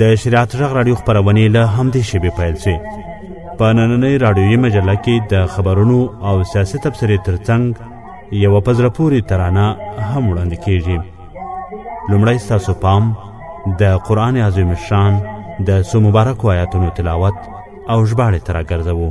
د شریعت غږ راډیو خبرونه له همدې شیبې پیل شي په نننۍ راډیوي مجله کې د خبرونو او سیاسي تبصرې ترڅنګ یوه په زړه پورې ترانه هم وړاندې کیږي لومړی ستاسو پام د قرآن عظیم شان د څو مبارکو آیاتونو تلاوت او ژباړې ته راګرځوو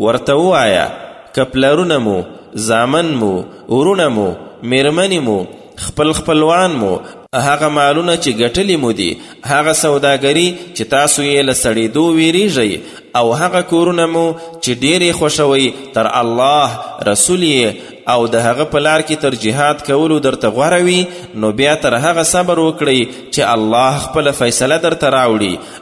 ورته ووایه که پلرونه مو، زامن مو، وروڼه مو، مېرمنې مو، خپل خپلوان مو، هغه مالونه چې ګټلي مو دي، هغه سوداګري چې تاسو یې له سړېدو وېرېږئ او هغه کورونه مو چې ډېر یې خوښوئ تر الله، رسول یې او د هغه په لار کې تر جهاد کولو درته غوره وي، نو بیا تر هغه صبر وکړئ چې الله خپله فیصله درته راوړي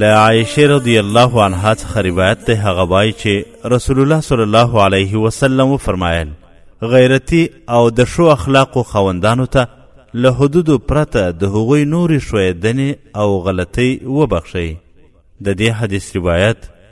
له عائشه رضی الله عنها څخه روایت دی هغه وایي چې رسول الله صلی الله علیه وسلم وفرمایل غیرتی او د ښو اخلاقو خوندانو ته له حدودو پرته د هغوی نورې ښویدنې او غلطۍ وبخښئ د دې حدیث روایت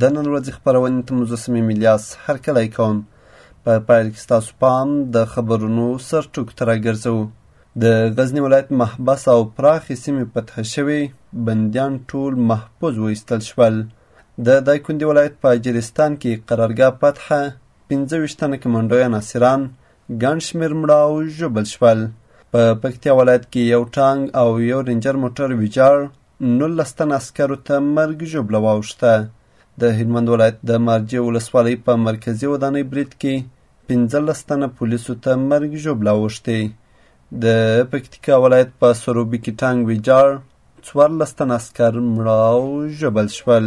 د نن ورځې خپرونې ته مجسمې ملیاس هرکلی کوم په پایل کې ستاسو پام د خبرونو سرټکو ته راګرځوو د غزنی ولایت محبس او پراخې سیمې فتح شوې بندیان ټول محفوظ وایستل شول د دایکندي ولایت په اجرستان کې قرارګاه فتحه پنځه ویشت تنه کمانډویان اسیران ګڼ شمېر مړه او ژوبل شول په پکتیا ولایت کې یو ټانګ او یو رینجر موټر ویجاړ نولس تن عسکرو ته مرګ ژوبله واوښته. د هلمند ولایت د مارجې ولسوالۍ په مرکزي ودانۍ برید کې پنځلس تنه پولیسو ته مرګ ژوبله اوښتې. د پکتیکا ولایت په سروبي کې ټانګ ویجاړ څوارلس تنه عسکر مړه او ژوبل شول.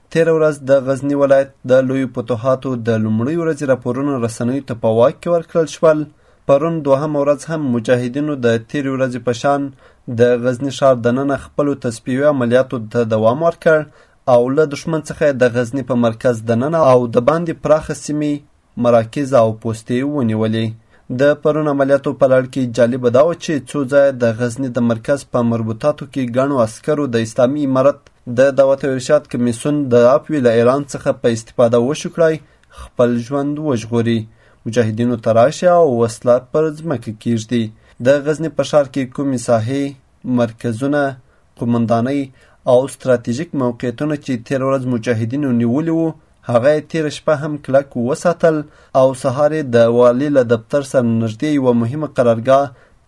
تېره ورځ د غزني ولایت د لویو فتوحاتو د لومړۍ ورځې راپورونه رسنیو ته په واک کې ورکړل شول پرون دوهمه ورځ هم مجاهدینو د تیرې ورځې په شان د غزني ښار دننه خپلو تصفیوي عملیاتو ته دوام ورکړ او له دښمن څخه د غزني په مرکز دننه او د باندې پراخه سیمې مراکز او پوستې ونیولې. د پرون عملیاتو په لړ کې جالبه دا وه چې څو ځایه د غزني د مرکز په مربوطاتو کې ګڼو عسکرو د اسلامي امارت د دعوت او ارشاد کمیسیون د اپوی له اعلان څخه په استفاده وشو کړای خپل ژوند وژغوري مجاهدینو ته راشي او وسله پر ځمکه کیږدي د غزني په ښار کې کومې ساحې مرکزونه، قومندانۍ او ستراتیژیک موقعیتونه چې تېره ورځ مجاهدینو نیولي وو، هغه یې تېره شپه هم کلک وساتل او سهار یې د والي له دفتر سره نږدې یوه مهمه قرارګاه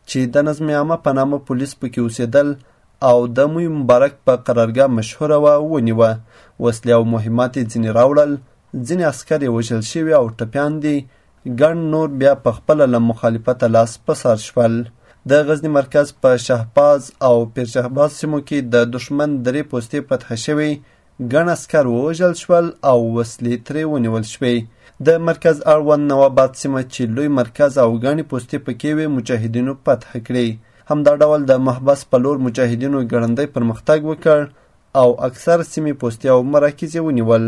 چې د نظم عامه په نامه پولیس پکې اوسېدل او د موی مبارک په قرارګاه مشهوره وه ونیوه وسلې او مهمات یې ځینې راوړل ځینې عسکر یې وژل شوي او ټپیان دي ګڼ نور بیا په خپله له مخالفته لاس په سر شول. د غزني مرکز په شهباز او پیرشهباز سیمو کې د دښمن درې پوستې فتح شوې، ګڼ عسکر ووژل شول او وسلې ترې ونیول شوې. د مرکز اړوند نواباد سیمه چې لوی مرکز او ګڼې پوستې پکې وې مجاهدینو فتح کړې. همدا ډول د محبس په لور مجاهدینو ګړندی پرمختګ وکړ او اکثر سیمې پوستې او مراکز یې ونیول.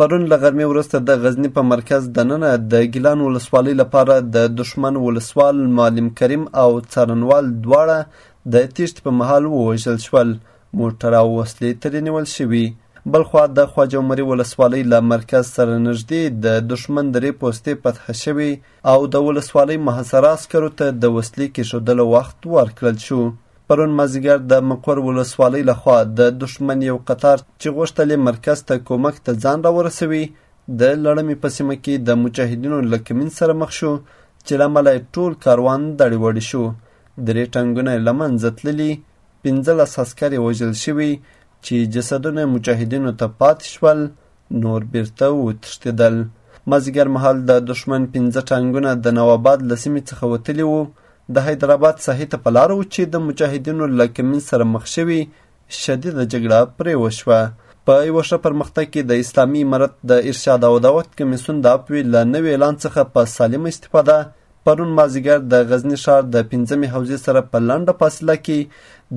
پرون له غرمې وروسته د غزني په مرکز دننه د ګیلان ولسوالۍ لپاره د دښمن ولسوال معلم کریم او څارنوال دواړه د تیښتې په مهال ووژل شول موټر او وسلې ترې نیول شوي بلخوا د خواجه عمري ولسوالۍ له مرکز سره نږدې د دښمن درې پوستې فتح شوې او د ولسوالۍ محاصره عسکرو ته د وسلې کېښودلو وخت ورکړل شو پرون مازیګر د مقر ولسوالۍ لخوا د دښمن یو قطار چې غوښتل یې مرکز ته کومک ته ځان راورسوي د لړمې په سیمه کې د مجاهدینو له کمین سره مخ شو چې له امله یې ټول کاروان دړې وړې شو درې ټانګونه یې له منځه تللي پنځلس عسکر یې وژل شوي چې جسدونه مجاهدینو ته پاتې شول نور بیرته وتښتېدل. مازیګر مهال د دښمن پنځه ټانګونه د نواباد له سیمې څخه وتلي وو د حیدرآباد ساحې ته په لاره و چې د مجاهدینو له کمین سره مخ شوي شدیده جګړه پرې وشوه په یوه ښه پرمختګ کې د اسلامي امارت د ارشاد او دعوت کمیسیون د اپوې له نوي اعلان څخه په سالمه استفاده پرون مازیګر د غزني ښار د پنځمې حوزې سره په لنډه فاصله کې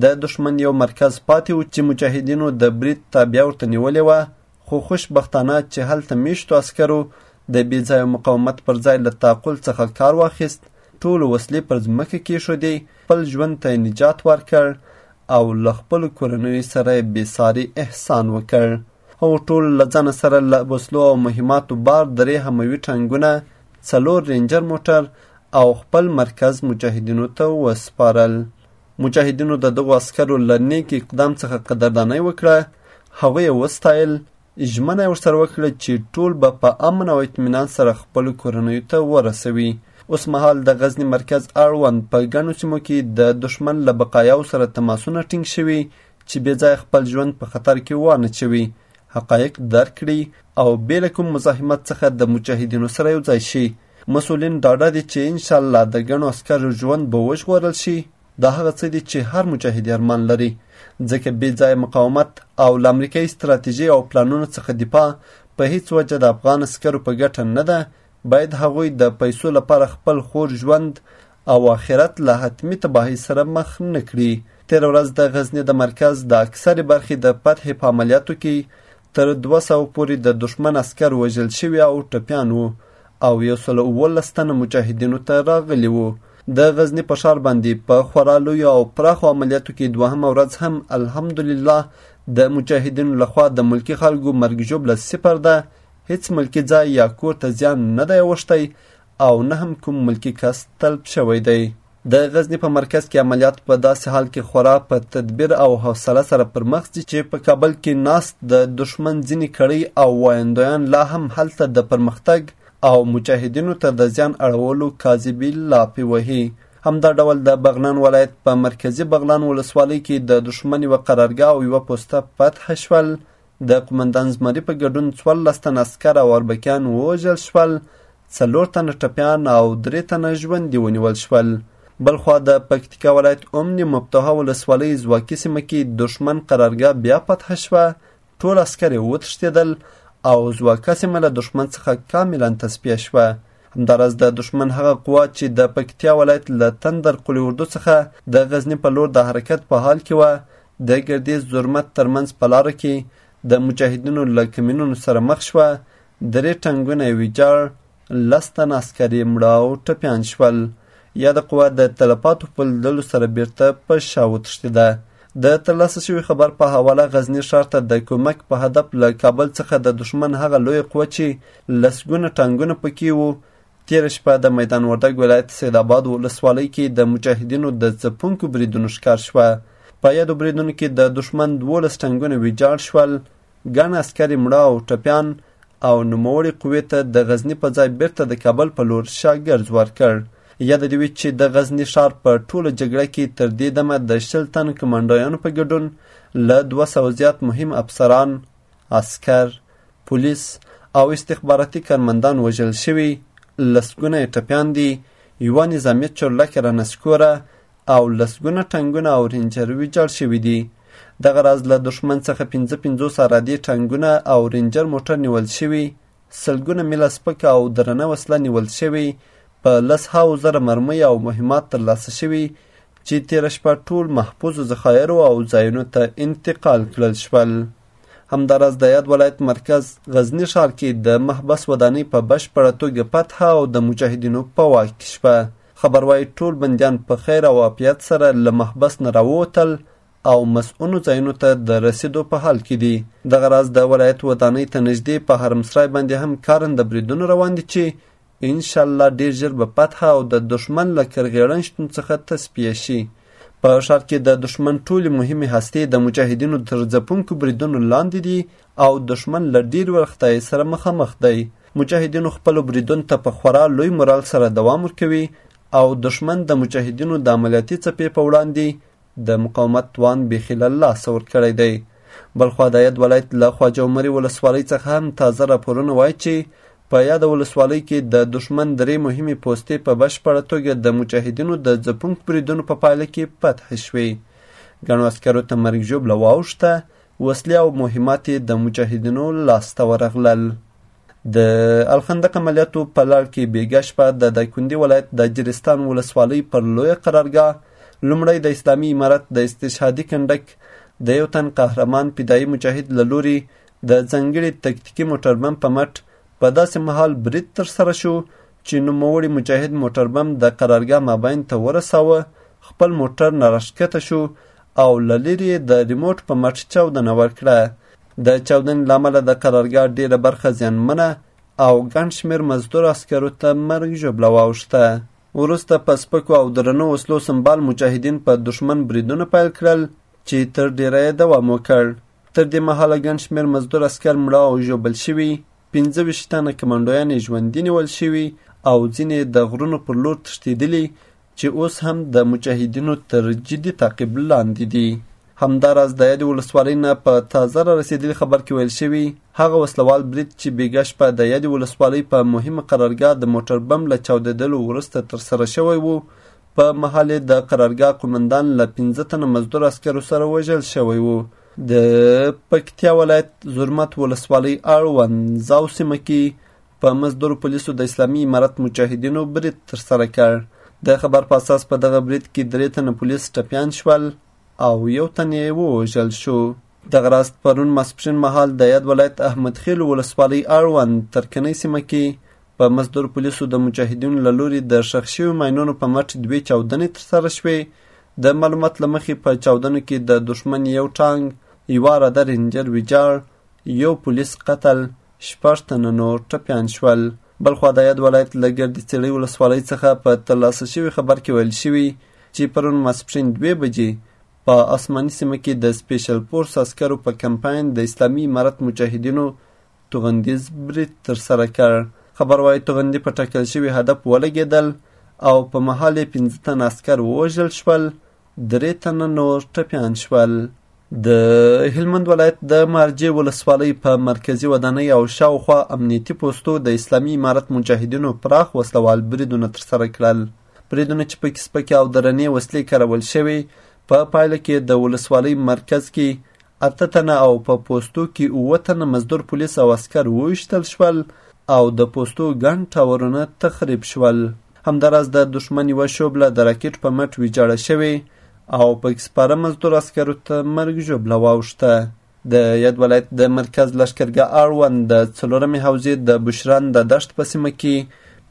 د دښمن یو مرکز پاتې و چې مجاهدینو د برید تابیا ورته نیولې وه خو خوشبختانه چې هلته میشتو عسکرو د بې ځایه مقاومت پر ځای له تعقل څخه کار واخیست ټولو وسلې پر ځمکه کېښودې خپل ژوند ته نجات ورکړ او له خپلو کورنیو سره یې بېساري احسان وکړ او ټول له ځانه سره له وسلو او مهماتو بار درې هموي ټانګونه څلور رینجر موټر او خپل مرکز مجاهدینو ته وسپارل مجاهدینو د دغو عسکرو له نیک اقدام څخه قدردانۍ وکړه هغوی یې وستایل ژمنه یې ورسره وکړه چې ټول به په امن او اطمینان سره خپلو کورنیو ته ورسوي اوس مهال د غزني مرکز اړوند په ګڼو سیمو کې د دښمن له بقایاو سره تماسونه ټینګ شوي چې بې ځایه خپل ژوند په خطر کې وانه چوي حقایق درک کړي او بې له کوم مزاحمت څخه د مجاهدینو سره یو ځای شي مسولین ډاډه دي چې انشاءالله د ګڼو عسکرو ژوند به وژغورل شي دا هغه څه دي چې هر مجاهد ارمان لري ځکه بې ځایه مقاومت او له امریکایي ستراتیژۍ او پلانونو څخه دفاع په هیڅ وجه د افغان عسکرو په ګټه نه ده باید هغوی د پیسو لپاره خپل خور ژوند او آخرت له حتمي تباهۍ سره مخ نه کړي. تېره ورځ د غزني د مرکز د اکثرې برخې د فتحې په عملیاتو کې تر دوه سوه پورې د دښمن عسکر وژل شوي او ټپیان وو او یو سل اوولس تنه مجاهدینو ته راغلي وو. د غزني په ښار باندې په خورا لویو او پراخو عملیاتو کې دوهمه ورځ هم الحمدلله د مجاهدینو لخوا د ملکي خلکو مرګ ژوبله صفر ده هیڅ ملکي ځای یا کور ته زیان نه دی اوښتی او نه هم کوم ملکي کس تلف شوی دی. د غزني په مرکز کې عملیات په داسې حال کې خورا په تدبیر او حوصله سره پر مخ ځي چې په کابل کې ناست د دښمن ځینې کړۍ او وایندویان لا هم هلته د پرمختګ او مجاهدینو ته د زیان اړولو کاذبي لاپې وهي همدا ډول د بغلان ولایت په مرکزي بغلان ولسوالۍ کې د دښمن یوه قرارګاه او یوه پوسته فتح شول د قومندان زمري په ګډون څوارلس تنه عسکر او اربکیان ووژل شول، څلور تنه ټپیان او درې تنه ژوندي ونیول شول. بلخوا د پکتیکا ولایت امن مفتوحه ولسوالۍ ځواکي سیمه کې دښمن قرارګاه بیا فتح شوه ټول عسکر یې وتښتېدل او ځواکه سیمه له دښمن څخه کاملا تصفیه شوه همداراز د دښمن هغه قوا چې د پکتیا ولایت له تندر قلي اردو څخه د غزني په لور د حرکت په حال کې وه د ګردیز زرمت تر منځ په لاره کې د مجاهدینو له کمینونو سره مخ شوه، درې ټانګونه یې ویجاړ، لس تنه عسکر یې مړه او ټپیان شول. یاده قوه د تلفاتو په لیدلو سره بیرته په شا وتښتېده. د ترلاسه شوي خبر په حواله غزني ښار ته د کومک په هدف له کابل څخه د دښمن هغه لویه قوه چې لسګونه ټانګونه پکې وو تېره شپه د میدان وردګ ولایت سیداباد ولسوالۍ کې د مجاهدینو د ځپونکو بریدونو ښکار شوه. په یادو بریدونو کې د دښمن دوولس ټانګونه ویجاړ شول، ګڼ عسکر یې مړه او ټپیان او نوموړې قوې ته د غزني په ځای بیرته د کابل په لور شاګرز ورکړ یاده دې وي چې د غزني ښار په ټوله جګړه کې تر دې دمه د شل تن کمانډویانو په ګډون له دوه سوه زیات مهم افسران عسکر پولیس او استخباراتي کارمندان وژل شوي، لسګونه یې ټپیان دي، یوه نظامي چورلکه را نسکوره او لسګونه ټانګونه او رینجر ویجاړ شوي دي. دغه راز له دښمن څخه پنځه پنځوس ارادې ټانګونه او رینجر موټر نیول شوي سلګونه میله سپکه او درنه وسله نیول شوې په لس هاو زره مرمۍ او مهمات ترلاسه شوي چې تېره شپه ټول محفوظو ذخایرو او ځایونو ته انتقال کړل شول همداراز د یاد ولایت مرکز غزني ښار کې د محبس ودانۍ په بشپړه توګه فتح او د مجاهدینو په واک کې شوه خبر وايي ټول بندیان په خیر او عافیت سره له محبس نه راووتل او مسؤنو ځایونو ته د رسیدو په حال کې دي دغه راز د ولایت ودانۍ ته نږدې په حرمسرای باندې هم کارنده بریدونه روان دي چې انشاالله ډیر ژر به فتح او د دښمن له کرغیړن شتون څخه تصفیه شي په ښار کې د دښمن ټولې مهمې هستې د مجاهدینو تر ځپونکو بریدونو لاندې دي او دښمن له ډیر ورختای سره مخامخ دی مجاهدینو خپل بریدون ته په خورا لوی مورال سره دوام ورکوي او دښمن د مجاهدینو د عملیاتي څپې په وړاندې د مقاومت توان بیخي له لاسه ورکړی دی. بلخوا داید ولایت له خواجه عمري ولسوالۍ څخه هم تازه راپورونه وایي چې په یاده ولسوالۍ کې د دښمن درې مهمې پوستې په بشپړه توګه د مجاهدینو د ځپونکو بریدونو په پایله کې فتح شوې ګڼو عسکرو ته مرګ ژوبله واوښته وسلې او مهمات یې د مجاهدینو لاسته ورغلل د الخندق عملیاتو په لړ کې بیګا شپه د دایکندي ولایت د جرستان ولسوالۍ پر لویه قرارګاه لومړی د اسلامي امارت د استشهادي کنډک د یو تن قهرمان فدایي مجاهد له لوري د ځانګړي تکتیکي موټربم په مټ په داسې مهال برید ترسره شو چې نوموړي مجاهد موټربم د قرارګاه مابین ته ورساوه خپل موټر نه راښکته شو او له لرې د ریموټ په مټ چاودنه ورکړه د چاودنې له امله د قرارګاه ډېره برخه زیانمنه او ګڼ شمېر مزدور عسکرو ته مرګ ژوبله واوښته. وروسته په سپکو او درنو وسلو سمبال مجاهدین په دښمن بریدونه پیل کړل چې تر ډېره یې دوام وکړ. تر دې مهاله ګڼ شمېر مزدور عسکر مړه او ژوبل شوي، پنځه ویشت تنه کمانډویان یې ژوندي نیول شوي او ځینې د غرونو پر لور تښتېدلي چې اوس هم د مجاهدینو تر جدي تعقیب لاندې دي. همداراز د یادې ولسوالۍ نه په تازه را رسېدلي خبر کې ویل شوي هغه وسلوال برید چې بیګا شپه د یادې ولسوالۍ په مهمه قرارګاه د موټر بم له چاودېدلو وروسته ترسره شوی و په محل د قرارګاه قومندان له پنځه تنه مزدور عسکرو سره وژل شوی و د پکتیا ولایت زرمت ولسوالۍ اړوند زاو سیمه کې په مزدور پولیسو د اسلامي امارت مجاهدینو برید ترسره کړ د خبر په اساس په دغه برید کې درې تنه پولیس ټپیان شول او یو تن یې ووژل شو دغه راز پرون ماسپښین مهال د یاد ولایت احمد خیل ولسوالۍ اړوند ترکنۍ سیمه کې په مزدور پولیسو د مجاهدینو له لوري د ښخ شویو ماینونو په مټ دوې چاودنې ترسره شوې د معلومات له مخې په چاودنو کې د دښمن یو ټانګ یوه راده رینجر ویجاړ یو پولیس قتل شپږ تنه نور ټپیان شول. بلخوا د یاد ولایت له ګردي څېړۍ ولسوالۍ څخه په ترلاسه شوي خبر کې ویل شوي چې پرون ماسپښین دوې بجې په آسماني سیمه کې د سپیشل فورس عسکرو په کمپاین د اسلامي امارت مجاهدینو توغندیز برید ترسره کړ خبر وايي توغندي په ټاکل شوي هدف ولګېدل او په مهال یې پنځه تنه عسکر ووژل شول درې تنه نور ټپیان شول. د هلمند ولایت د مارجې ولسوالۍ په مرکزي ودانۍ او شاوخوا امنیتي پوستو د اسلامي امارت مجاهدینو پراخ وسلوال بریدونه ترسره کړل بریدونه چې پکې سپکې او درنې وسلې کارول شوې په پا پایله کې د ولسوالۍ مرکز کې اته تنه او په پوستو کې اووه تنه مزدور پولیس او عسکر وویشتل شول او د پوستو ګڼ ټاورونه تخریب شول همداراز د دښمن یوه شوبله د راکټ په مټ ویجاړه شوې او پکې سپاره مزدور عسکرو ته مرګ ژوبله واوښته د یاد ولایت د مرکز لښکرګاه اړوند د څلورمې حوزې د بشران د دښت په سیمه کې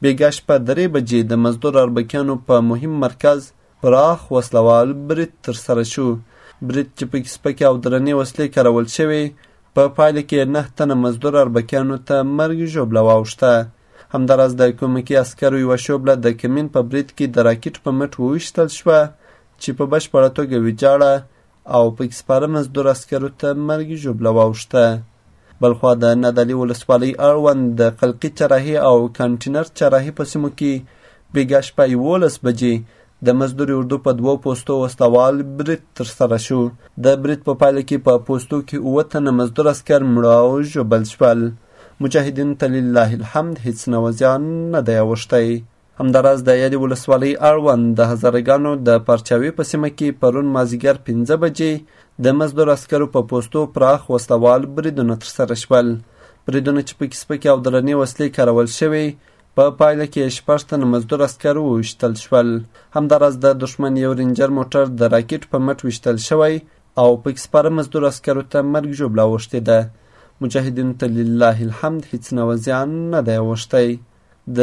بېګا شپه درې بجې د مزدور اربکیانو په مهم مرکز پراخ وسله وال برید ترسره شو. برید چې پکې سپکې او درنې وسلې کارول شوې، په پا پایله کې یې نهه تنه مزدور اربکیانو ته مرګ ژوبله واوښته. همداراز د کومکي عسکرو یوه شوبله د کمین په برید کې د راکټ په مټ وویشتل شوه چې په بشپړه توګه ویجاړه او په کې سپاره مزدور عسکرو ته مرګي ژوبله واوښته بلخوا د نادعلي ولسوالۍ اړوند د قلقي چراهي او کانټینر چراهي په سیمو کې بیګا شپه یولس بجې د مزدوري اردو په دوو پوستو وسلوال برید ترسره شو د برید په پایله کې په پوستو کې اووه تنه مزدور عسکر مړه او ژوبل شول مجاهدینو ته لله الحمد هیڅ نوزیان نه دی اوښتی همداراز د یادې ولسوالۍ اړوند د هزاره ګانو د پرچاوي په سیمه کې پرون مازیګر پنځه بجې د مزدور عسکرو په پوستو پراخ وسلوال بریدونه ترسره شول بریدونه چې پکې سپکې او درنې وسلې کارول شوې په پا پایله کې شپږ تنه مزدور عسکر وویشتل شول همداراز د دښمن یو رینجر موټر د راکټ په مټ ویشتل شوی او پکې سپاره مزدور عسکرو ته مرګ ژوبله اوښتې ده مجاهدینو ته لله الحمد هیڅ نوه زیان نه دی اوښتی د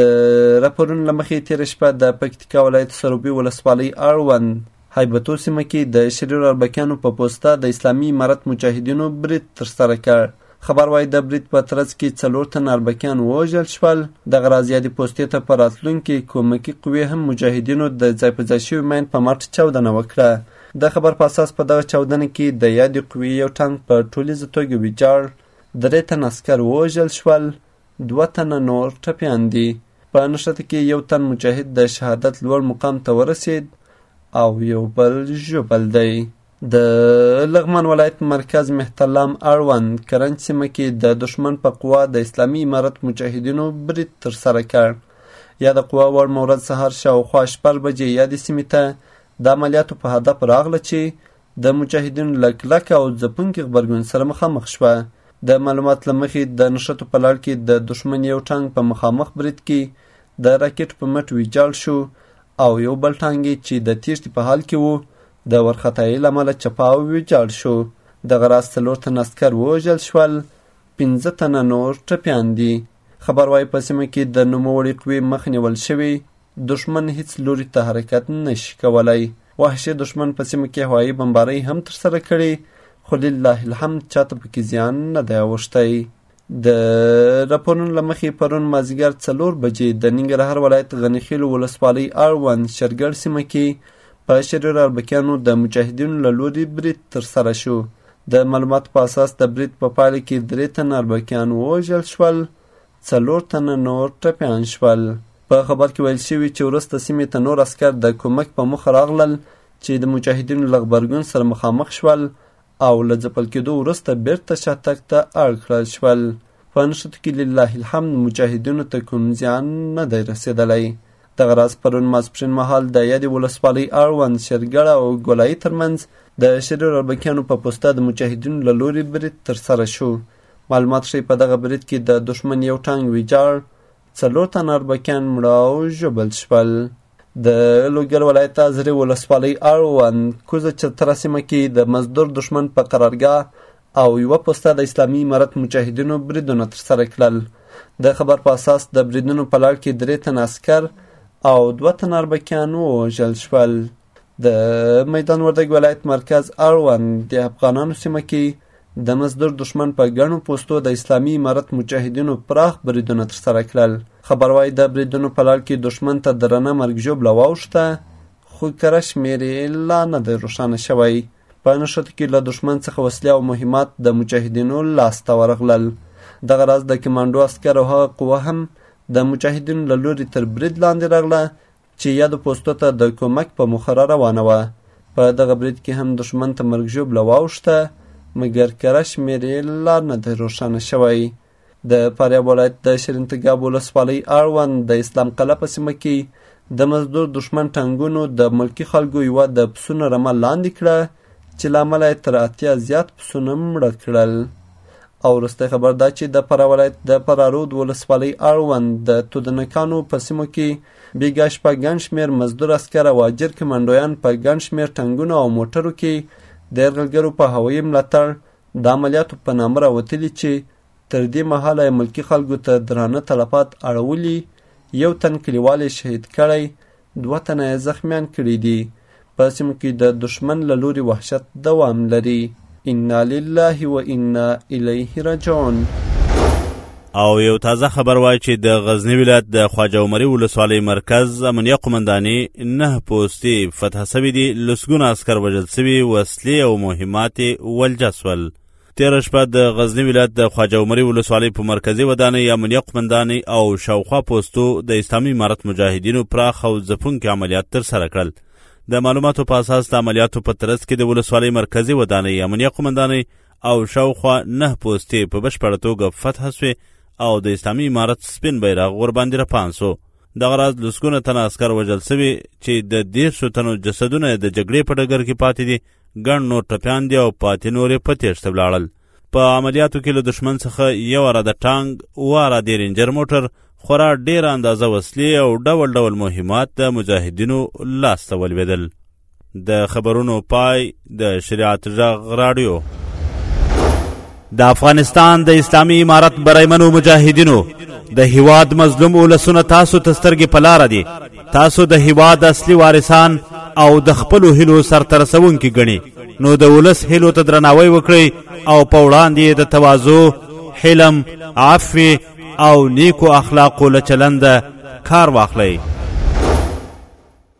راپورونو له مخې تېره شپه د پکتیکا ولایت سروبي ولسوالۍ اړوند هیبتو سیمه کې د شریر اربکیانو په پوسته د اسلامي امارت مجاهدینو برید ترسره کړ خبر وايي د برید په ترڅ کې څلور تن اربکیان ووژل شول دغه راز یادې پوستې ته په راتلونکي کومکي قوې هم مجاهدینو د ځای په ځای شوي ماین په مټ چاودنه وکړه د خبر په اساس په دغه چاودنه کې د یادې قوې یو ټانک په ټولیزه توګه ویجاړ درې تن عسکر ووژل شول دوه تنه نور ټپیان دي. په نښته کې یو تن مجاهد د شهادت لوړ مقام ته ورسید او یو بل ژوبل دی. د لغمان ولایت مرکز مهترلام اړوند کرنج سیمه کې د دښمن په قوا د اسلامي امارت مجاهدینو برید ترسره کړ یاده قوا وړمه ورځ سهار شاوخوا شپږ بجې یادې سیمې ته د عملیاتو په هدف راغله چې د مجاهدینو له کلک او ځپونکي غبرګون سره مخامخ شوه. د معلومات له مخې د نښتو په لړ کې د دښمن یو ټانګ په مخامخ برید کې د راکټ په مټ ویجاړ شو او یو بل ټانګ چې د تیښتې په حال کې وو د ورخطایۍ له امله چپه او ویجاړ شو. دغه راز څلور تنه عسکر ووژل شول، پنځه تنه نور ټپیان دي. خبر وايي په سیمه کې د نوموړي قوې مخه نیول شوې دښمن هیڅ لوري ته حرکت نه شي کولای وحشې دښمن په سیمه کې هوایي بمبارۍ هم ترسره کړي خو لله الحمد چاته پکې زیان نه دی اوښتی د راپورونو له مخې پرون مازیګر څلور بجې د ننګرهار ولایت غنیخیلو ولسوالۍ اړوند شرګړ سیمه کې په شریر اربکیانو د مجاهدینو له لوري برید ترسره شو د معلوماتو په اساس د برید په پایله کې درې تنه اربکیان ووژل شول څلور تنه نور ټپیان شول. په خبر کې ویل شوي چې وروسته سیمې ته نور عسکر د کومک په موخه راغلل چې د مجاهدینو له غبرګون سره مخامخ شول او له ځپل کېدو وروسته بیرته شاتګ ته اړ کړل شول. په نښتو کې لله الحمد مجاهدینو ته کوم زیان نه دی رسېدلی. دغه راز پرون ماسپښین مهال د یادې ولسوالۍ اړوند شیرګړه او ګولایي ترمنځ د شریر اربکیانو په پوسته د مجاهدینو له لوري برید ترسره شو معلومات ښيي په دغه برید کې د دښمن یو ټانګ ویجاړ، څلور تنه اربکیان مړه او ژوبل شول. د لوګر ولایت ازرې ولسوالۍ اړوند کوزه چتره سیمه کې د مزدور دښمن په قرارګاه او یوه پوسته د اسلامي امارت مجاهدینو بریدونه ترسره کړل د خبر په اساس د بریدونو په لړ کې درې تنه عسکر او دوه تنه اربکیان ووژل شول د میدان وردګ ولایت مرکز اړوند د افغانانو سیمه کې د مزدور دښمن په ګڼو پوستو د اسلامي امارت مجاهدینو پراخ بریدونه ترسره کړل خبر وايي د بریدونو په لړ کې دښمن ته درنه مرګ ژوبله واوښته خو کره شمېر یې لا نه دی روښانه شوی په نښتو کې له دښمن څخه وسلې او مهمات د مجاهدینو لاسته ورغلل دغه راز د کمانډو عسکر او هغه قوه هم د مجاهدینو له لوري تر برید لاندې راغله چې یادو پوستو ته د کومک په موخه را روانه وه. په دغه برید کې هم دښمن ته مرګ ژوبله واوښته، مګر کره شمېر یې لا نه دی روښانه شوی. د فاریاب ولایت د شرینتګاب ولسوالۍ اړوند د اسلام قلعه په سیمه کې د مزدور دښمن ټانګونو د ملکي خلکو یوه د پسونو رمه لاندې کړه چې له امله یې تر اتیا زیات پسونه مړه کړل او وروستی خبر دا چې د فراه ولایت د فراه رود ولسوالۍ اړوند د تودنکانو په سیمو کې بیګا شپه ګڼ شمېر مزدور عسکر او اجر کمانډویان په ګڼ شمېر ټنګونو او موټرو کې د یرغلګرو په هوایي ملاتړ د عملیاتو په نامه راوتلي چې تر دې مهاله یې ملکي خلکو ته درانه تلفات اړولي یو تن کلیوال یې شهید کړی دوه تنه یې زخمیان کړي دي په سیمو کې د دښمن له لوري وحشت دوام لري انا لله و انا الیه رجعون او یو تازه خبر وای چې د غزنی ولایت د خواجه عمري ولسوالۍ مرکز امنیه قومنداني نه پوستي فتح سوي دي لسګونه عسکر وژل سوي وسلې او مهمات ولجه سول تېره شپه د غزني ولایت د خواجه عمري ولسوالۍ په مرکزي ودانۍ امنیه قمندانۍ او شاوخوا پوستو د اسلامي امارت مجاهدینو پراخ او ځپونکي عملیات ترسره کړل د معلوماتو په اساس د عملیاتو په ترڅ کې د ولسوالۍ مرکزي ودانۍ امنیه قمندانۍ او شاوخوا نه پوستې په بشپړه توګه فتح سوې او د اسلامي امارت سپین بیرغ ورباندې رپان سو دغه راز لسګونه تنه عسکر وژل سوي چې د دېرشو تنو جسدونه د جګړې په ډګر کې پاتې دي ګڼ نور ټپیان دي او پاتې نور یې په تېښته ولاړل په عملیاتو کې له دښمن څخه یو را د ټانګ اوه را د رینجر موټر خورا ډېره اندازه وسلې او ډول ډول مهمات د مجاهدینو لاسته ولوېدل د خبرونو پای د شریعت غږ راډیو د افغانستان د اسلامي امارت برایمنو مجاهدینو د هیواد مظلوم ولسونه تاسو ته سترګې په لاره دي تاسو د هیواد اصلي وارثان او د خپلو هیلو سرته رسوونکي ګڼي نو د ولس هیلو ته درناوی وکړئ او په وړاندې د تواضع حلم عفو او نیکو اخلاقو له چلنده کار واخلئ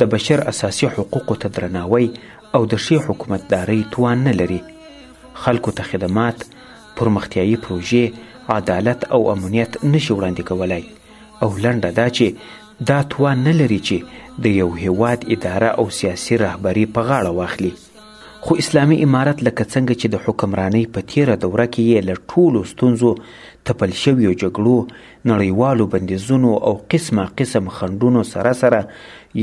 د بشر اساسي حقوقو ته درناوی او د ښې حکومتدارۍ توان نه لري خلکو ته خدمات پرمختیایي پروژې عدالت او امنیت نشي وړاندې کولای او لنډه دا چې دا توان نه لري چې د یو هیواد اداره او سیاسي رهبري په غاړه واخلي خو اسلامي امارت لکه څنګه چې د حکمرانۍ په تیره دوره کې یې له ټولو ستونزو تپل شویو جګړو نړیوالو بندیزونو او قسمه قسم خنډونو سره سره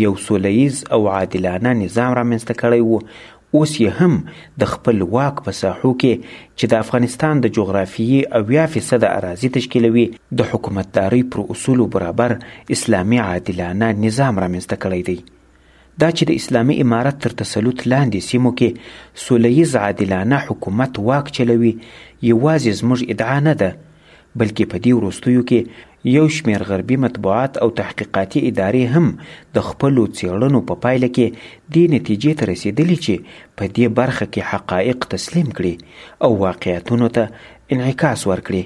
یو سوله ییز او عادلانه نظام رامنځته کړی و اوس یې هم د خپل واک په ساحو کې چې د افغانستان د جغرافیې اویا فیصده اراضي تشکیلوي د حکومتدارۍ پر اصولو برابر اسلامي عادلانه نظام رامنځته کړی دی دا چې د اسلامي امارت تر تسلط لاندې سیمو کې سوله ییز عادلانه حکومت واک چلوي یوازې زموږ ادعا نه ده بلکې په دې وروستیو کې یو شمېر غربي مطبوعات او تحقیقاتي ادارې هم د خپلو څېړنو په پایله کې دې نتیجې ته رسېدلي چې په دې برخه کې حقایق تسلیم کړي او واقعیتونو ته انعکاس ورکړي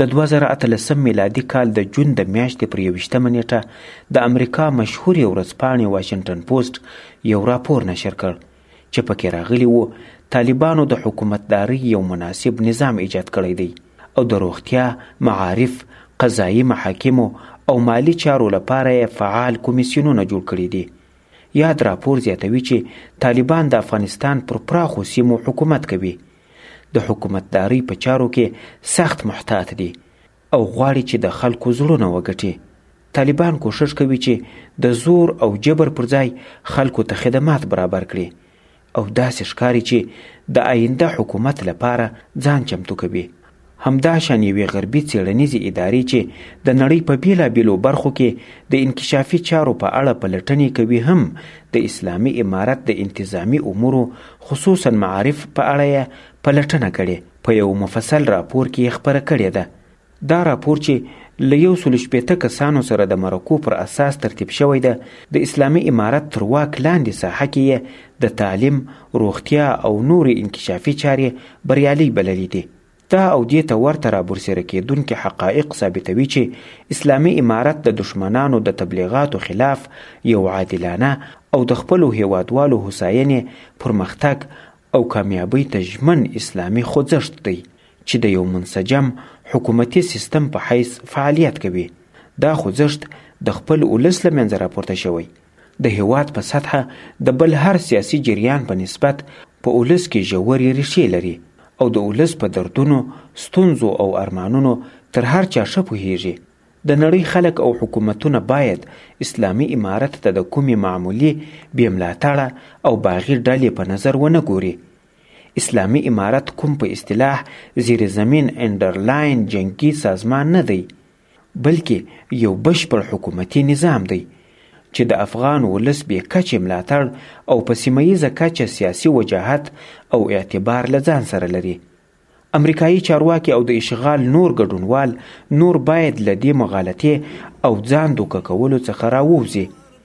د دوه زره اتلسم میلادي کال د جون د میاشتې پر یوویشتمه نېټه د امریکا مشهورې ورځپاڼې واشنګټن پوسټ یو راپور نشر کړ چې پکې راغلي وو، طالبانو د حکومتدارۍ یو مناسب نظام ایجاد کړی دی او د روغتیا، معارف، قضايي محاکمو او مالي چارو لپاره یې فعال کمېسیونونه جوړ کړي دي. یاد راپور زیاتوي چې طالبان د افغانستان پر پراخو سیمو حکومت کوي. د حکومتدارۍ په چارو کې سخت محتاط دي او غواړي چې د خلکو زړونه وګټي طالبان کوښښ کوي چې د زور او جبر پر ځای خلکو ته خدمات برابر کړي او داسې ښکاري چې د آینده حکومت لپاره ځان چمتو کوي همداشان یوې غربي څېړنیزې ادارې چې د نړۍ په بېلابېلو برخو کې د انکشافي چارو په اړه پلټنې کوي هم د اسلامي امارت د انتظامي امورو خصوصا معارف په اړه یې پلټنه کړې په یو مفصل راپور کې یې خپره کړې ده دا راپور چې له یو سلو شپېته کسانو سره د مرکو پر اساس ترتیب شوی ده د اسلامي امارت تر واک لاندې ساحه کې یې د تعلیم روغتیا او نورې انکشافي چارې بریالۍ بللې دي. دا او دې ته ورته رابرسېره کېدونکي حقایق ثابتوي چې اسلامي امارت د دښمنانو د تبلیغاتو خلاف یو عادلانه او د خپلو هېوادوالو هوساینې، پرمختګ او کامیابۍ ته ژمن اسلامي خوځښت دی چې د یو منسجم حکومتي سیستم په حیث فعالیت کوي. دا خوځښت د خپل ولس له منځه راپورته شوی د هېواد په سطحه د بل هر سیاسي جریان په نسبت په ولس کې ژورې ریښې لري او د ولس په دردونو، ستونزو او ارمانونو تر هر چا ښه پوهېږي. د نړۍ خلک او حکومتونه باید اسلامي امارت ته د کومې معمولي، بې ملاتړه او باغي ډلې په نظر ونه ګوري. اسلامي امارت کوم په اصطلاح زیر زمین، انډرلاین، جنګي سازمان نه دی. بلکې یو بشپړ حکومتي نظام دی چې د افغان ولس بې کچې ملاتړ او په سیمه ییزه کچه سیاسي وجاهت او اعتبار له ځان سره لري. امریکایي چارواکي او د اشغال نور ګډونوال نور باید له دې مغالطې او ځان دوکه کولو څخه راووځي.